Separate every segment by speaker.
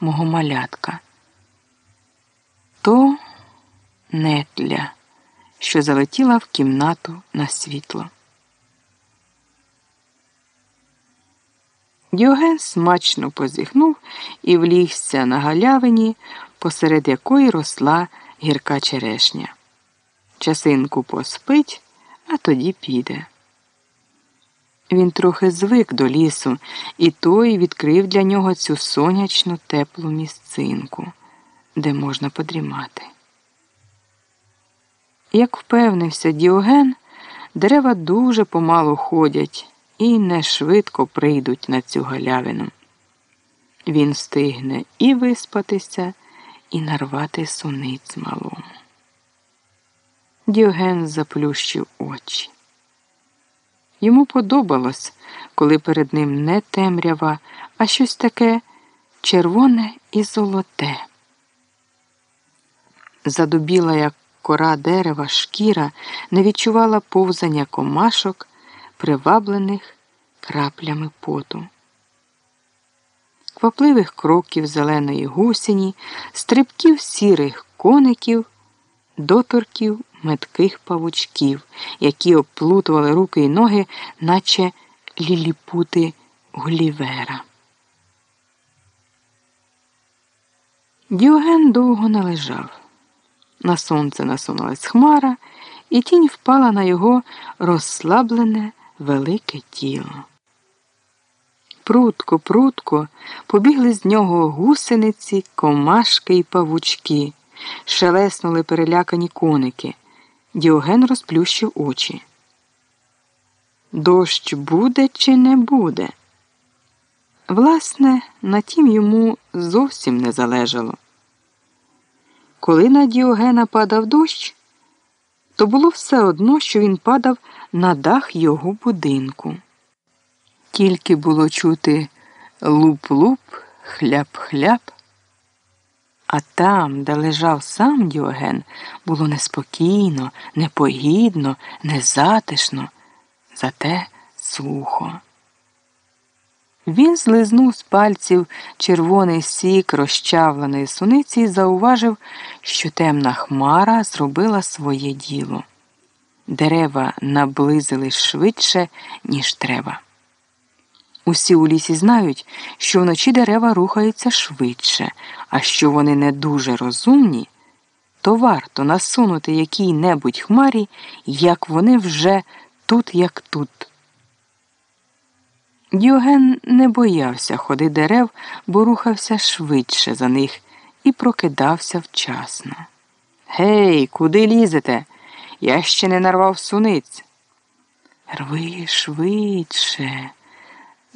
Speaker 1: мого малятка. То нетля, що залетіла в кімнату на світло. Діоген смачно позіхнув і влігся на галявині, посеред якої росла гірка черешня. Часинку поспить, а тоді піде. Він трохи звик до лісу, і той відкрив для нього цю сонячну теплу місцинку, де можна подрімати. Як впевнився Діоген, дерева дуже помалу ходять і не швидко прийдуть на цю галявину. Він встигне і виспатися, і нарвати суниць малому. Діоген заплющив очі. Йому подобалось, коли перед ним не темрява, а щось таке червоне і золоте. Задубіла, як кора дерева, шкіра не відчувала повзання комашок, приваблених краплями поту. Квапливих кроків зеленої гусені, стрибків сірих коників, доторків метких павучків, які оплутували руки й ноги, наче ліліпути Гулівера. Діоген довго не лежав. На сонце насунулась хмара, і тінь впала на його розслаблене велике тіло. Прутко, прутко побігли з нього гусениці, комашки й павучки, шелеснули перелякані коники. Діоген розплющив очі. Дощ буде чи не буде? Власне, на тім йому зовсім не залежало. Коли на Діогена падав дощ, то було все одно, що він падав на дах його будинку. Тільки було чути луп-луп, хляб-хляб. А там, де лежав сам Діоген, було неспокійно, непогідно, незатишно, зате сухо. Він злизнув з пальців червоний сік розчавленої суниці і зауважив, що темна хмара зробила своє діло. Дерева наблизились швидше, ніж треба. Усі у лісі знають, що вночі дерева рухаються швидше, а що вони не дуже розумні, то варто насунути якій-небудь хмарі, як вони вже тут, як тут. Діоген не боявся ходи дерев, бо рухався швидше за них і прокидався вчасно. Гей, куди лізете? Я ще не нарвав суниць. Рви швидше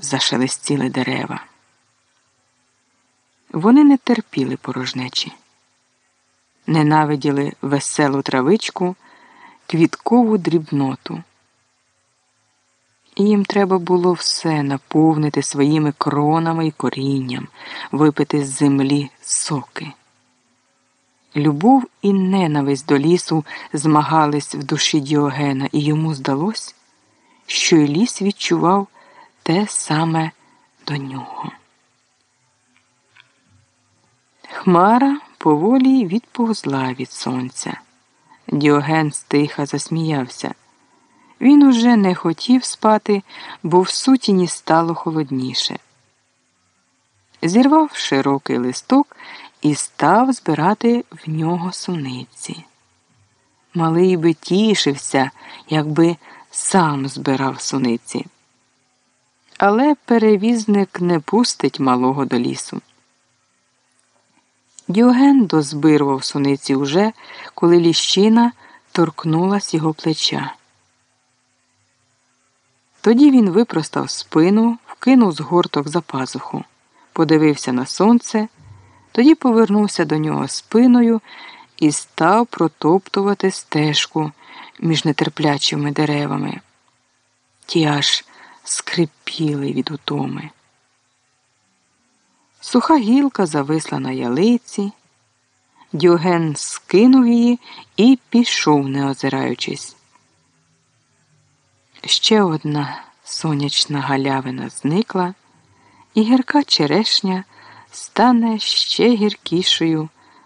Speaker 1: зашелестіли дерева. Вони не терпіли порожнечі, ненавиділи веселу травичку, квіткову дрібноту. Їм треба було все наповнити своїми кронами і корінням, випити з землі соки. Любов і ненависть до лісу змагались в душі Діогена, і йому здалось, що й ліс відчував те саме до нього. Хмара поволі відповзла від сонця. Діоген стиха засміявся. Він уже не хотів спати, бо в сутіні стало холодніше. Зірвав широкий листок і став збирати в нього суниці. Малий би тішився, якби сам збирав суниці але перевізник не пустить малого до лісу. Діоген дозбирував суниці уже, коли ліщина торкнулась його плеча. Тоді він випростав спину, вкинув згорток за пазуху, подивився на сонце, тоді повернувся до нього спиною і став протоптувати стежку між нетерплячими деревами. Ті скрипіли від утоми. Суха гілка зависла на ялиці. Діоген скинув її і пішов, не озираючись. Ще одна сонячна галявина зникла, і гірка черешня стане ще гіркішою